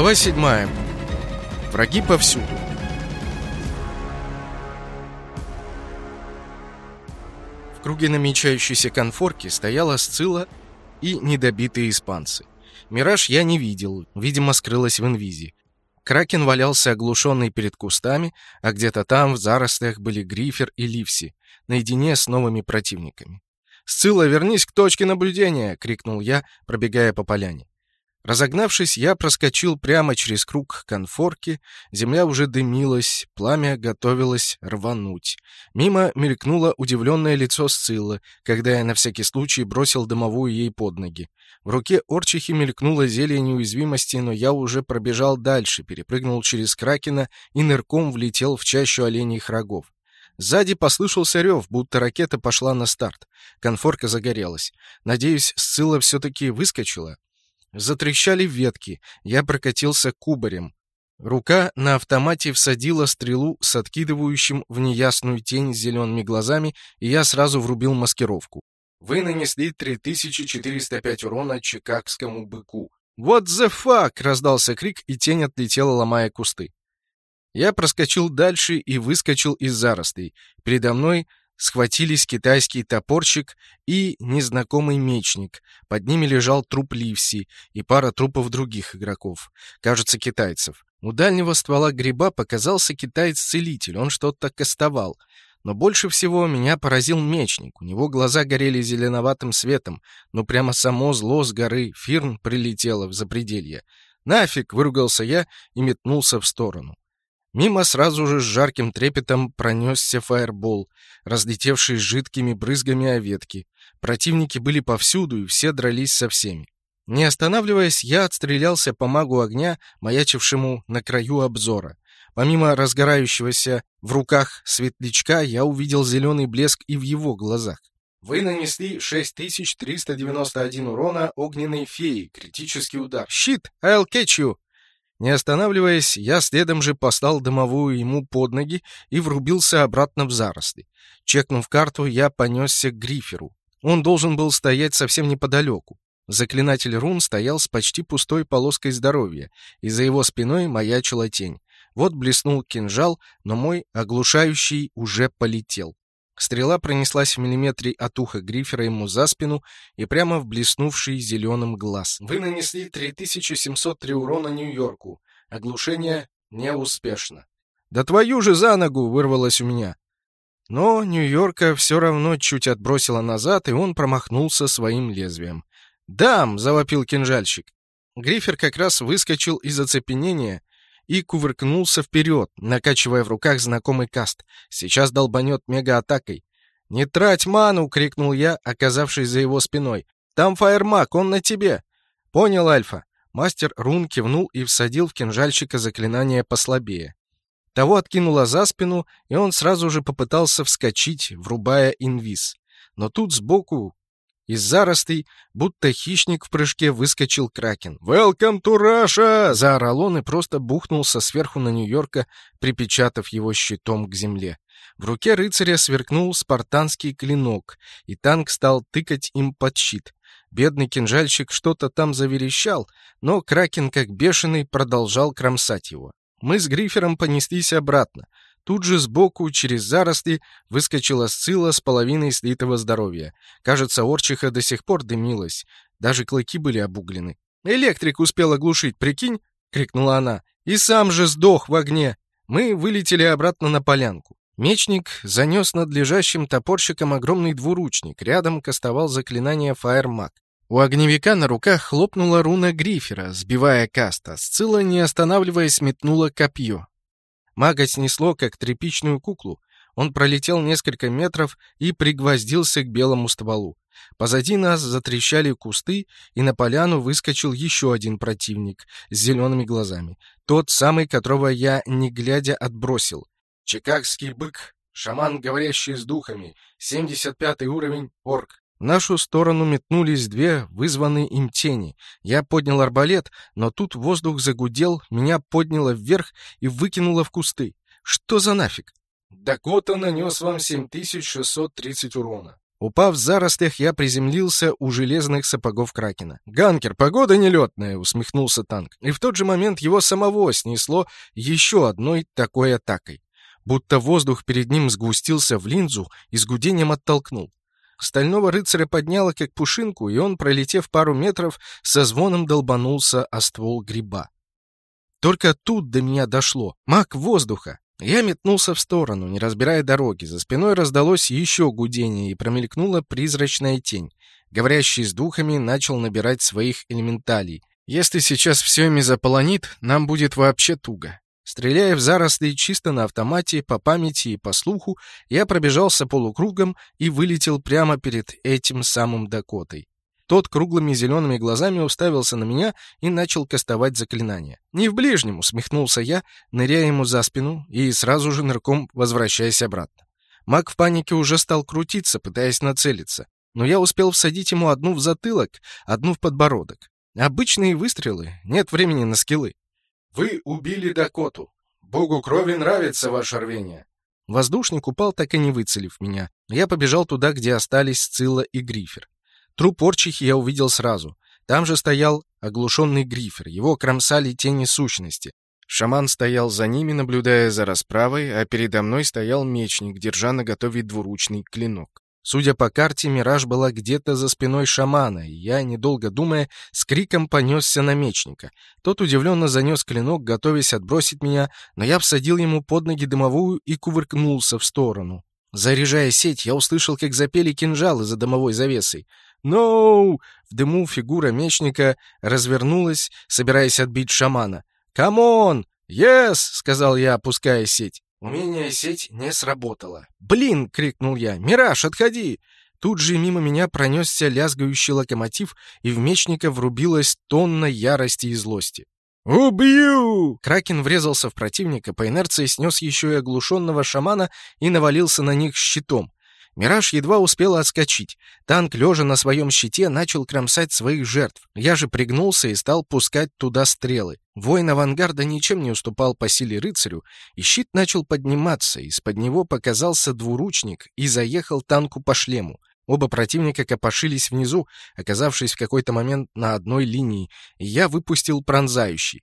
Глава 7. Враги повсюду. В круге намечающейся конфорки стояла Сцилла и недобитые испанцы. Мираж я не видел, видимо, скрылась в инвизе. Кракен валялся оглушенный перед кустами, а где-то там в зарослях были Грифер и Ливси, наедине с новыми противниками. «Сцилла, вернись к точке наблюдения!» — крикнул я, пробегая по поляне. Разогнавшись, я проскочил прямо через круг конфорки, земля уже дымилась, пламя готовилось рвануть. Мимо мелькнуло удивленное лицо Сциллы, когда я на всякий случай бросил дымовую ей под ноги. В руке Орчихи мелькнуло зелье неуязвимости, но я уже пробежал дальше, перепрыгнул через Кракена и нырком влетел в чащу оленьих рогов. Сзади послышался рев, будто ракета пошла на старт. Конфорка загорелась. Надеюсь, Сцилла все-таки выскочила. Затрещали ветки, я прокатился кубарем. Рука на автомате всадила стрелу с откидывающим в неясную тень зелеными глазами, и я сразу врубил маскировку. Вы нанесли 3405 урона чикагскому быку. «What the fuck!» — раздался крик, и тень отлетела, ломая кусты. Я проскочил дальше и выскочил из зарослей. Передо мной схватились китайский топорщик и незнакомый мечник. Под ними лежал труп Ливси и пара трупов других игроков, кажется, китайцев. У дальнего ствола гриба показался китаец-целитель, он что-то кастовал. Но больше всего меня поразил мечник. У него глаза горели зеленоватым светом, но прямо само зло с горы Фирн прилетело в запределье. «Нафиг!» — выругался я и метнулся в сторону. Мимо сразу же с жарким трепетом пронесся фаербол, разлетевший жидкими брызгами о ветки. Противники были повсюду, и все дрались со всеми. Не останавливаясь, я отстрелялся по магу огня, маячившему на краю обзора. Помимо разгорающегося в руках светлячка, я увидел зеленый блеск и в его глазах. Вы нанесли 6391 урона огненной феи, критический удар. «Щит! I'll catch you!» Не останавливаясь, я следом же послал дымовую ему под ноги и врубился обратно в заросли. Чекнув карту, я понесся к Гриферу. Он должен был стоять совсем неподалеку. Заклинатель рун стоял с почти пустой полоской здоровья, и за его спиной маячила тень. Вот блеснул кинжал, но мой оглушающий уже полетел. Стрела пронеслась в миллиметре от уха Грифера ему за спину и прямо в блеснувший зеленым глаз. Вы нанесли 3703 урона Нью-Йорку. Оглушение неуспешно. «Да твою же за ногу!» — вырвалось у меня. Но Нью-Йорка все равно чуть отбросило назад, и он промахнулся своим лезвием. «Дам!» — завопил кинжальщик. Грифер как раз выскочил из оцепенения и кувыркнулся вперед, накачивая в руках знакомый каст. Сейчас долбанет мега-атакой. «Не трать ману!» — крикнул я, оказавшись за его спиной. «Там фаермак, он на тебе!» «Понял, Альфа!» Мастер рун кивнул и всадил в кинжальщика заклинание послабее. Того откинуло за спину, и он сразу же попытался вскочить, врубая инвиз. Но тут сбоку из зарослей, будто хищник в прыжке, выскочил Кракен. «Welcome to Russia!» — заорал он и просто бухнулся сверху на Нью-Йорка, припечатав его щитом к земле. В руке рыцаря сверкнул спартанский клинок, и танк стал тыкать им под щит. Бедный кинжальщик что-то там заверещал, но Кракен, как бешеный, продолжал кромсать его. Мы с Грифером понеслись обратно. Тут же сбоку, через заросли, выскочила Сцилла с половиной слитого здоровья. Кажется, Орчиха до сих пор дымилась. Даже клыки были обуглены. «Электрик успел оглушить, прикинь?» — крикнула она. «И сам же сдох в огне!» Мы вылетели обратно на полянку. Мечник занес над лежащим топорщиком огромный двуручник. Рядом кастовал заклинание «Фаермаг». У огневика на руках хлопнула руна Грифера, сбивая каста. Сцилла, не останавливаясь, метнула копье. Мага снесло, как тряпичную куклу. Он пролетел несколько метров и пригвоздился к белому стволу. Позади нас затрещали кусты, и на поляну выскочил еще один противник с зелеными глазами. Тот самый, которого я, не глядя, отбросил. Чикагский бык, шаман, говорящий с духами, 75 уровень, орк. В нашу сторону метнулись две вызванные им тени. Я поднял арбалет, но тут воздух загудел, меня подняло вверх и выкинуло в кусты. Что за нафиг? Дакота нанес вам 7630 урона. Упав в зарослях, я приземлился у железных сапогов Кракена. «Ганкер, погода нелетная!» — усмехнулся танк. И в тот же момент его самого снесло еще одной такой атакой. Будто воздух перед ним сгустился в линзу и с гудением оттолкнул. Стального рыцаря подняло как пушинку, и он, пролетев пару метров, со звоном долбанулся о ствол гриба. Только тут до меня дошло. Маг воздуха. Я метнулся в сторону, не разбирая дороги. За спиной раздалось еще гудение, и промелькнула призрачная тень. Говорящий с духами начал набирать своих элементалей. Если сейчас все ими заполонит, нам будет вообще туго. Стреляя в заросли чисто на автомате, по памяти и по слуху, я пробежался полукругом и вылетел прямо перед этим самым Дакотой. Тот круглыми зелеными глазами уставился на меня и начал кастовать заклинание. «Не в ближнем!» — усмехнулся я, ныряя ему за спину и сразу же нырком возвращаясь обратно. Маг в панике уже стал крутиться, пытаясь нацелиться, но я успел всадить ему одну в затылок, одну в подбородок. Обычные выстрелы, нет времени на скиллы. «Вы убили Дакоту. Богу крови нравится ваше рвение». Воздушник упал, так и не выцелив меня. Я побежал туда, где остались Сцилла и Грифер. Труп Орчихи я увидел сразу. Там же стоял оглушенный Грифер. Его кромсали тени сущности. Шаман стоял за ними, наблюдая за расправой, а передо мной стоял мечник, держа на готове двуручный клинок. Судя по карте, мираж была где-то за спиной шамана, и я, недолго думая, с криком понесся на мечника. Тот удивленно занес клинок, готовясь отбросить меня, но я всадил ему под ноги дымовую и кувыркнулся в сторону. Заряжая сеть, я услышал, как запели кинжалы за дымовой завесой. «No!» В дыму фигура мечника развернулась, собираясь отбить шамана. «Come on! Yes!» — сказал я, опуская сеть. Умение сеть не сработало. «Блин!» — крикнул я. «Мираж, отходи!» Тут же мимо меня пронесся лязгающий локомотив, и в мечника врубилась тонна ярости и злости. «Убью!» Кракен врезался в противника, по инерции снес еще и оглушенного шамана и навалился на них щитом. Мираж едва успел отскочить. Танк, лежа на своем щите, начал кромсать своих жертв. Я же пригнулся и стал пускать туда стрелы. Воин авангарда ничем не уступал по силе рыцарю, и щит начал подниматься. Из-под него показался двуручник и заехал танку по шлему. Оба противника копошились внизу, оказавшись в какой-то момент на одной линии, и я выпустил пронзающий.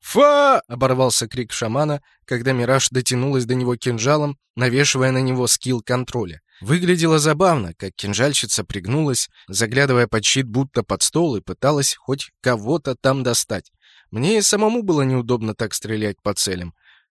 «Фа!» — оборвался крик шамана, когда Мираж дотянулась до него кинжалом, навешивая на него skill контроля. Выглядело забавно, как кинжальщица пригнулась, заглядывая под щит будто под стол и пыталась хоть кого-то там достать. Мне и самому было неудобно так стрелять по целям.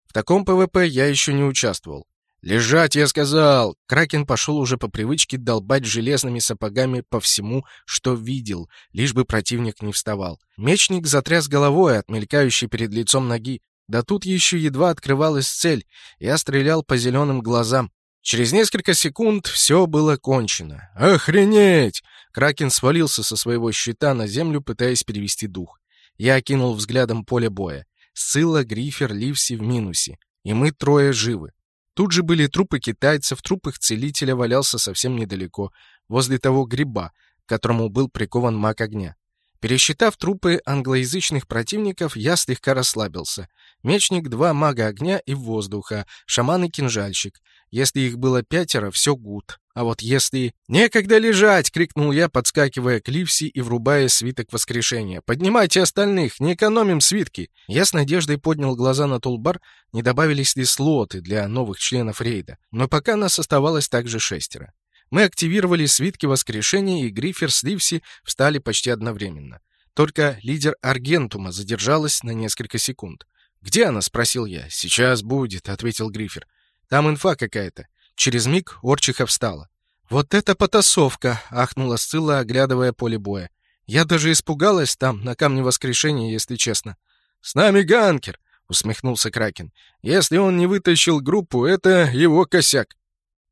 В таком PvP я еще не участвовал. «Лежать, я сказал!» Кракен пошел уже по привычке долбать железными сапогами по всему, что видел, лишь бы противник не вставал. Мечник затряс головой от мелькающей перед лицом ноги. Да тут еще едва открывалась цель. Я стрелял по зеленым глазам. Через несколько секунд все было кончено. «Охренеть!» Кракен свалился со своего щита на землю, пытаясь перевести дух. Я окинул взглядом поле боя. Сцилла, Грифер, Ливси в минусе. И мы трое живы. Тут же были трупы китайцев, труп их целителя валялся совсем недалеко, возле того гриба, к которому был прикован маг огня. Пересчитав трупы англоязычных противников, я слегка расслабился. Мечник, два мага огня и воздуха, шаман и кинжальщик. Если их было пятеро, все гуд. А вот если... «Некогда лежать!» — крикнул я, подскакивая к Ливси и врубая свиток воскрешения. «Поднимайте остальных! Не экономим свитки!» Я с надеждой поднял глаза на тулбар, не добавились ли слоты для новых членов рейда. Но пока нас оставалось также шестеро. Мы активировали свитки воскрешения, и Грифер с Ливси встали почти одновременно. Только лидер Аргентума задержалась на несколько секунд. «Где она?» — спросил я. «Сейчас будет», — ответил Грифер. «Там инфа какая-то». Через миг Орчиха встала. «Вот это потасовка!» — ахнула Сцилла, оглядывая поле боя. «Я даже испугалась там, на камне воскрешения, если честно». «С нами Ганкер!» — усмехнулся Кракен. «Если он не вытащил группу, это его косяк».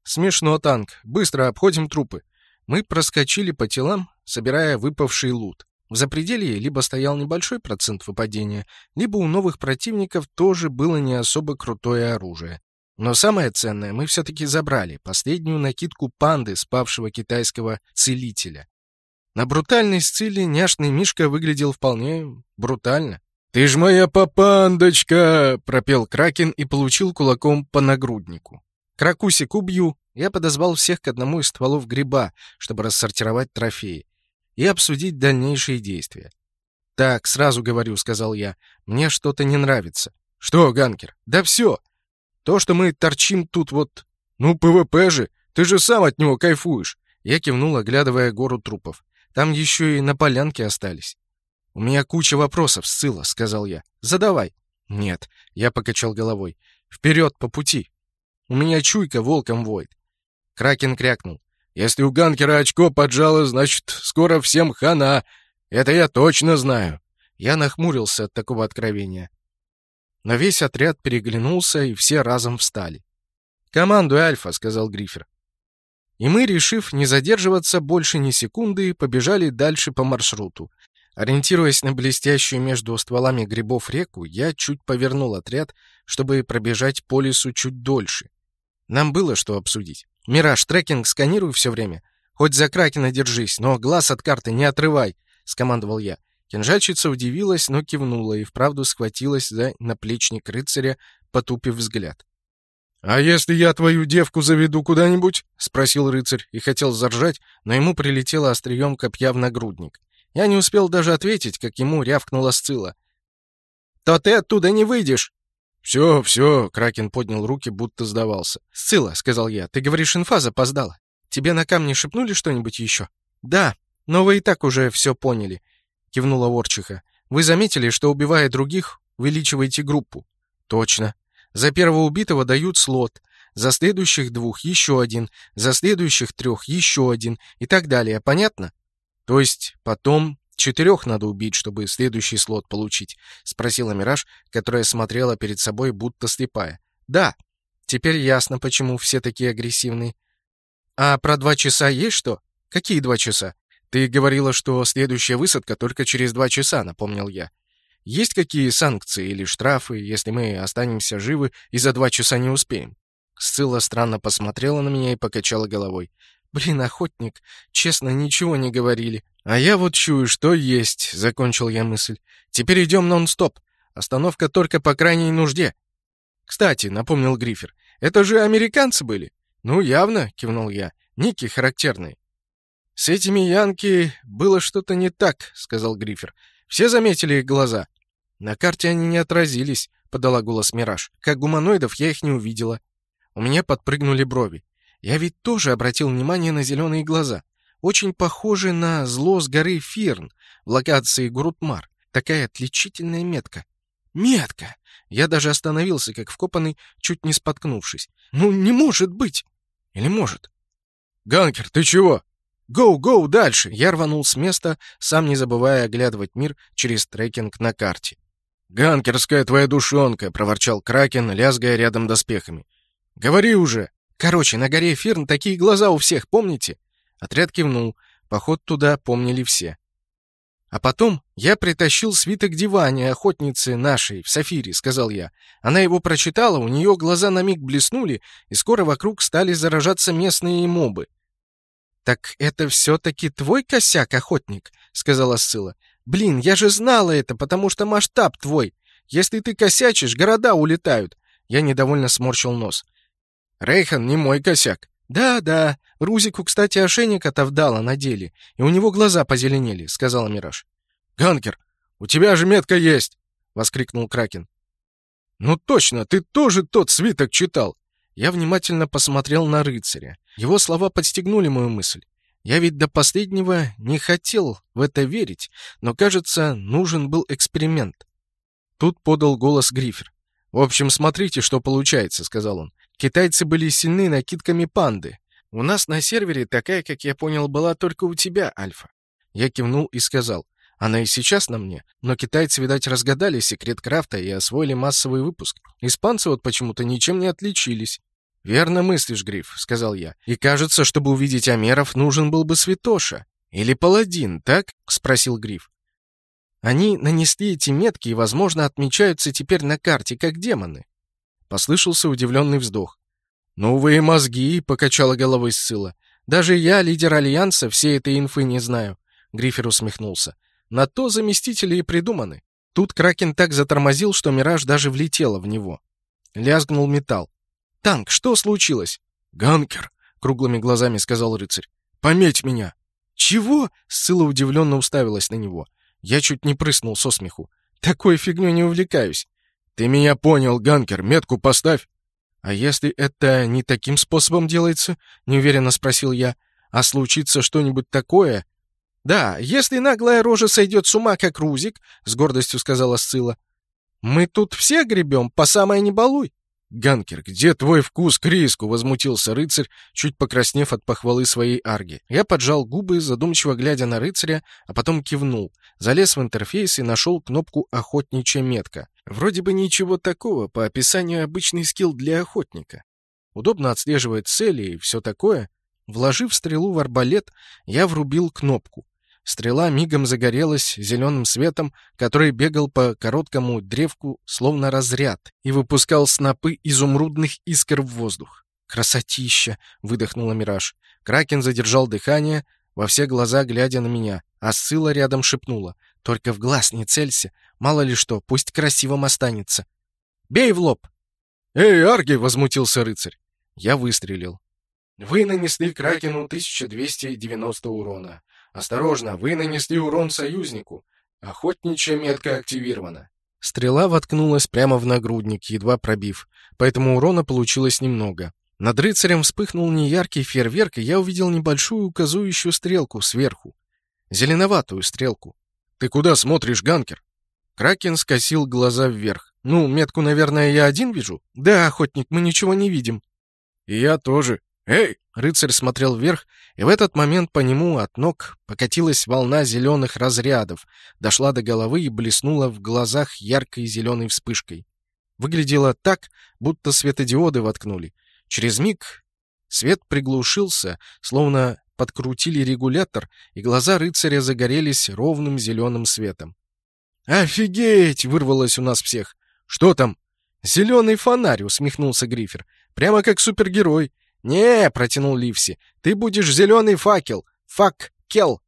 «Смешно, танк. Быстро обходим трупы». Мы проскочили по телам, собирая выпавший лут. В запределье либо стоял небольшой процент выпадения, либо у новых противников тоже было не особо крутое оружие. Но самое ценное мы все-таки забрали, последнюю накидку панды, спавшего китайского целителя. На брутальной сциле няшный Мишка выглядел вполне брутально. «Ты ж моя папандочка!» — пропел Кракен и получил кулаком по нагруднику. Кракусик убью!» Я подозвал всех к одному из стволов гриба, чтобы рассортировать трофеи и обсудить дальнейшие действия. «Так, сразу говорю», — сказал я, — «мне что-то не нравится». «Что, Ганкер?» «Да все. То, что мы торчим тут вот...» «Ну, PvP же! Ты же сам от него кайфуешь!» Я кивнул, оглядывая гору трупов. Там еще и на полянке остались. «У меня куча вопросов, Сцилла», — сказал я. «Задавай». «Нет», — я покачал головой. «Вперед, по пути». У меня чуйка волком воет. Кракен крякнул. «Если у Ганкера очко поджало, значит, скоро всем хана. Это я точно знаю». Я нахмурился от такого откровения. Но весь отряд переглянулся, и все разом встали. «Командуй, Альфа», — сказал Грифер. И мы, решив не задерживаться больше ни секунды, побежали дальше по маршруту. Ориентируясь на блестящую между стволами грибов реку, я чуть повернул отряд, чтобы пробежать по лесу чуть дольше. Нам было что обсудить. «Мираж, трекинг сканируй все время. Хоть за Кракена держись, но глаз от карты не отрывай», — скомандовал я. Кинжальщица удивилась, но кивнула и вправду схватилась за наплечник рыцаря, потупив взгляд. «А если я твою девку заведу куда-нибудь?» — спросил рыцарь и хотел заржать, но ему прилетело острием копья в нагрудник. Я не успел даже ответить, как ему рявкнула Сцилла. «То ты оттуда не выйдешь!» «Все, все!» — Кракен поднял руки, будто сдавался. «Сцилла», — сказал я, — «ты говоришь, инфа запоздала. Тебе на камне шепнули что-нибудь еще?» «Да, но вы и так уже все поняли», — кивнула Орчиха. «Вы заметили, что, убивая других, увеличиваете группу?» «Точно. За первого убитого дают слот, за следующих двух еще один, за следующих трех еще один и так далее. Понятно? То есть потом четырех надо убить, чтобы следующий слот получить?» — спросила Мираж, которая смотрела перед собой, будто слепая. «Да. Теперь ясно, почему все такие агрессивные. А про два часа есть что? Какие два часа? Ты говорила, что следующая высадка только через два часа, напомнил я. Есть какие санкции или штрафы, если мы останемся живы и за два часа не успеем?» Сцилла странно посмотрела на меня и покачала головой. «Блин, охотник, честно, ничего не говорили». «А я вот чую, что есть», — закончил я мысль. «Теперь идем нон-стоп. Остановка только по крайней нужде». «Кстати», — напомнил Грифер, — «это же американцы были?» «Ну, явно», — кивнул я. «Ники характерные». «С этими янки было что-то не так», — сказал Грифер. «Все заметили их глаза?» «На карте они не отразились», — подала голос Мираж. «Как гуманоидов я их не увидела». У меня подпрыгнули брови. Я ведь тоже обратил внимание на зеленые глаза. Очень похожи на зло с горы Фирн в локации Грутмар. Такая отличительная метка. Метка! Я даже остановился, как вкопанный, чуть не споткнувшись. Ну, не может быть! Или может? «Ганкер, ты чего?» «Гоу, гоу, дальше!» Я рванул с места, сам не забывая оглядывать мир через трекинг на карте. «Ганкерская твоя душонка!» — проворчал Кракен, лязгая рядом доспехами. «Говори уже!» «Короче, на горе Фирн такие глаза у всех, помните?» Отряд кивнул. Поход туда помнили все. «А потом я притащил свиток дивания охотницы нашей, в Сафире», — сказал я. Она его прочитала, у нее глаза на миг блеснули, и скоро вокруг стали заражаться местные мобы. «Так это все-таки твой косяк, охотник?» — сказала Сцилла. «Блин, я же знала это, потому что масштаб твой. Если ты косячишь, города улетают». Я недовольно сморщил нос. «Рейхан не мой косяк». «Да-да, Рузику, кстати, ошейник отовдала на деле, и у него глаза позеленели», — сказала Мираж. «Ганкер, у тебя же метка есть!» — воскликнул Кракен. «Ну точно, ты тоже тот свиток читал!» Я внимательно посмотрел на рыцаря. Его слова подстегнули мою мысль. Я ведь до последнего не хотел в это верить, но, кажется, нужен был эксперимент. Тут подал голос Грифер. «В общем, смотрите, что получается», — сказал он. «Китайцы были сильны накидками панды. У нас на сервере такая, как я понял, была только у тебя, Альфа». Я кивнул и сказал. «Она и сейчас на мне, но китайцы, видать, разгадали секрет крафта и освоили массовый выпуск. Испанцы вот почему-то ничем не отличились». «Верно мыслишь, Гриф», — сказал я. «И кажется, чтобы увидеть Амеров, нужен был бы Святоша. Или Паладин, так?» — спросил Гриф. Они нанесли эти метки и, возможно, отмечаются теперь на карте, как демоны. Послышался удивленный вздох. «Ну вы и мозги!» — покачала головой Сцилла. «Даже я, лидер Альянса, всей этой инфы не знаю», — Грифер усмехнулся. «На то заместители и придуманы». Тут Кракен так затормозил, что Мираж даже влетела в него. Лязгнул металл. «Танк, что случилось?» «Ганкер», — круглыми глазами сказал рыцарь. «Пометь меня!» «Чего?» — Сцилла удивленно уставилась на него. Я чуть не прыснул со смеху. «Такой фигней не увлекаюсь». «Ты меня понял, Ганкер, метку поставь». «А если это не таким способом делается?» — неуверенно спросил я. «А случится что-нибудь такое?» «Да, если наглая рожа сойдет с ума, как Рузик», — с гордостью сказала Сцилла. «Мы тут все гребем, по самое не балуй». «Ганкер, где твой вкус к риску?» — возмутился рыцарь, чуть покраснев от похвалы своей арги. Я поджал губы, задумчиво глядя на рыцаря, а потом кивнул. Залез в интерфейс и нашел кнопку «Охотничья метка». Вроде бы ничего такого, по описанию обычный скилл для охотника. Удобно отслеживает цели и все такое. Вложив стрелу в арбалет, я врубил кнопку. Стрела мигом загорелась зеленым светом, который бегал по короткому древку, словно разряд, и выпускал снопы изумрудных искр в воздух. «Красотища!» — выдохнула Мираж. Кракен задержал дыхание, во все глаза глядя на меня, а Сыла рядом шепнула. «Только в глаз не целься, мало ли что, пусть красивым останется». «Бей в лоб!» «Эй, Арги!» — возмутился рыцарь. Я выстрелил. Вы нанесли Кракену 1290 урона. Осторожно, вы нанесли урон союзнику. Охотничья метка активирована. Стрела воткнулась прямо в нагрудник, едва пробив, поэтому урона получилось немного. Над рыцарем вспыхнул неяркий фейерверк, и я увидел небольшую указующую стрелку сверху. Зеленоватую стрелку. «Ты куда смотришь, Ганкер?» Кракен скосил глаза вверх. «Ну, метку, наверное, я один вижу?» «Да, охотник, мы ничего не видим». «И я тоже. Эй!» Рыцарь смотрел вверх, и в этот момент по нему от ног покатилась волна зеленых разрядов, дошла до головы и блеснула в глазах яркой зеленой вспышкой. Выглядело так, будто светодиоды воткнули. Через миг свет приглушился, словно подкрутили регулятор, и глаза рыцаря загорелись ровным зеленым светом. «Офигеть!» — вырвалось у нас всех. «Что там?» «Зеленый фонарь!» — усмехнулся Грифер. «Прямо как супергерой. «Не», — протянул Ливси, — «ты будешь зеленый факел. Фак-кел».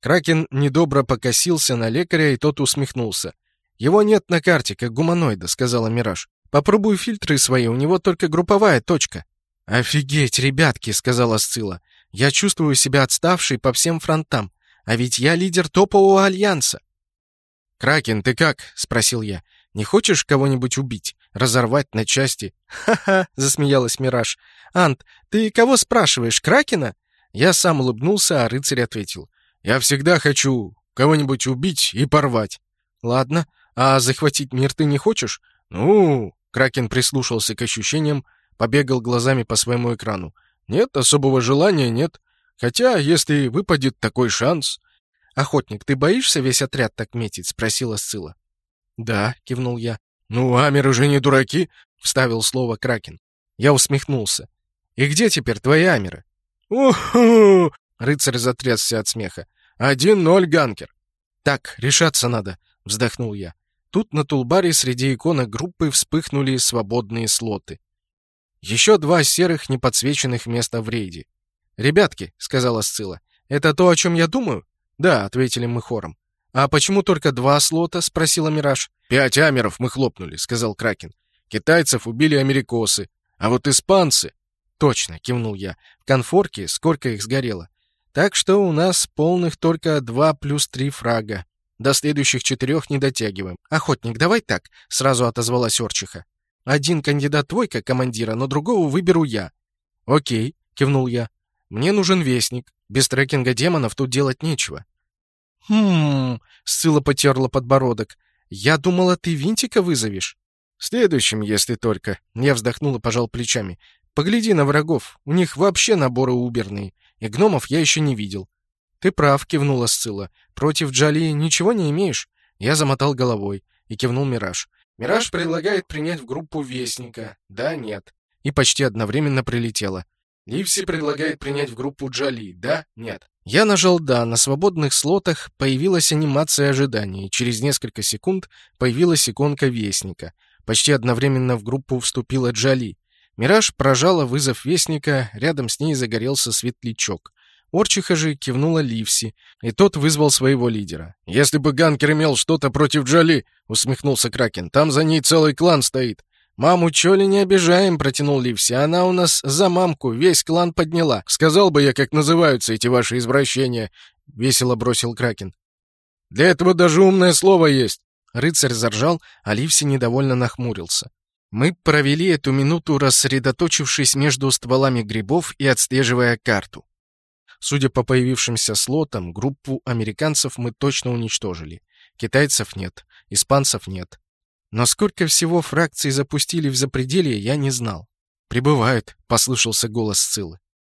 Кракен недобро покосился на лекаря, и тот усмехнулся. «Его нет на карте, как гуманоида», — сказала Мираж. «Попробуй фильтры свои, у него только групповая точка». «Офигеть, ребятки», — сказала Сцилла. «Я чувствую себя отставшей по всем фронтам. А ведь я лидер топового альянса». «Кракен, ты как?» — спросил я. «Не хочешь кого-нибудь убить? Разорвать на части?» «Ха-ха!» — засмеялась Мираж. «Ант, ты кого спрашиваешь, Кракена?» Я сам улыбнулся, а рыцарь ответил. «Я всегда хочу кого-нибудь убить и порвать». «Ладно, а захватить мир ты не хочешь?» «Ну...» — Кракен прислушался к ощущениям, побегал глазами по своему экрану. «Нет, особого желания нет. Хотя, если выпадет такой шанс...» «Охотник, ты боишься весь отряд так метить?» — спросила Сцилла. «Да», — кивнул я. «Ну, амеры же не дураки», — вставил слово Кракен. Я усмехнулся. «И где теперь твои амеры?» «Уху!» — рыцарь затрясся от смеха. «Один ноль, Ганкер». «Так, решаться надо», — вздохнул я. Тут на тулбаре среди иконок группы вспыхнули свободные слоты. Еще два серых неподсвеченных места в рейде. «Ребятки», — сказала Сцилла, — «это то, о чем я думаю?» «Да», — ответили мы хором. «А почему только два слота?» — спросила Мираж. «Пять амеров мы хлопнули», — сказал Кракен. «Китайцев убили америкосы, а вот испанцы...» «Точно», — кивнул я. «В конфорке сколько их сгорело? Так что у нас полных только два плюс три фрага. До следующих четырех не дотягиваем. Охотник, давай так», — сразу отозвалась Орчиха. «Один кандидат твой как командира, но другого выберу я». «Окей», — кивнул я. «Мне нужен вестник. Без трекинга демонов тут делать нечего». «Хм...» — Сцилла потерла подбородок. «Я думала, ты Винтика вызовешь». «Следующим, если только...» Я вздохнул и пожал плечами. «Погляди на врагов. У них вообще наборы уберные. И гномов я еще не видел». «Ты прав», — кивнула Сцилла. «Против Джали ничего не имеешь?» Я замотал головой и кивнул Мираж. «Мираж предлагает принять в группу Вестника. Да, нет». И почти одновременно прилетело. «Ливси предлагает принять в группу Джали. Да, нет». Я нажал «Да», на свободных слотах появилась анимация ожидания, и через несколько секунд появилась иконка Вестника. Почти одновременно в группу вступила Джали. Мираж прожала вызов Вестника, рядом с ней загорелся светлячок. Орчиха же кивнула Ливси, и тот вызвал своего лидера. «Если бы Ганкер имел что-то против Джали», — усмехнулся Кракен, — «там за ней целый клан стоит. «Маму чё ли не обижаем?» — протянул Ливси. «Она у нас за мамку весь клан подняла. Сказал бы я, как называются эти ваши извращения», — весело бросил Кракен. «Для этого даже умное слово есть». Рыцарь заржал, а Ливси недовольно нахмурился. Мы провели эту минуту, рассредоточившись между стволами грибов и отслеживая карту. Судя по появившимся слотам, группу американцев мы точно уничтожили. Китайцев нет, испанцев нет. Но сколько всего фракций запустили в запределье, я не знал. «Прибывают», — послышался голос Сцилы.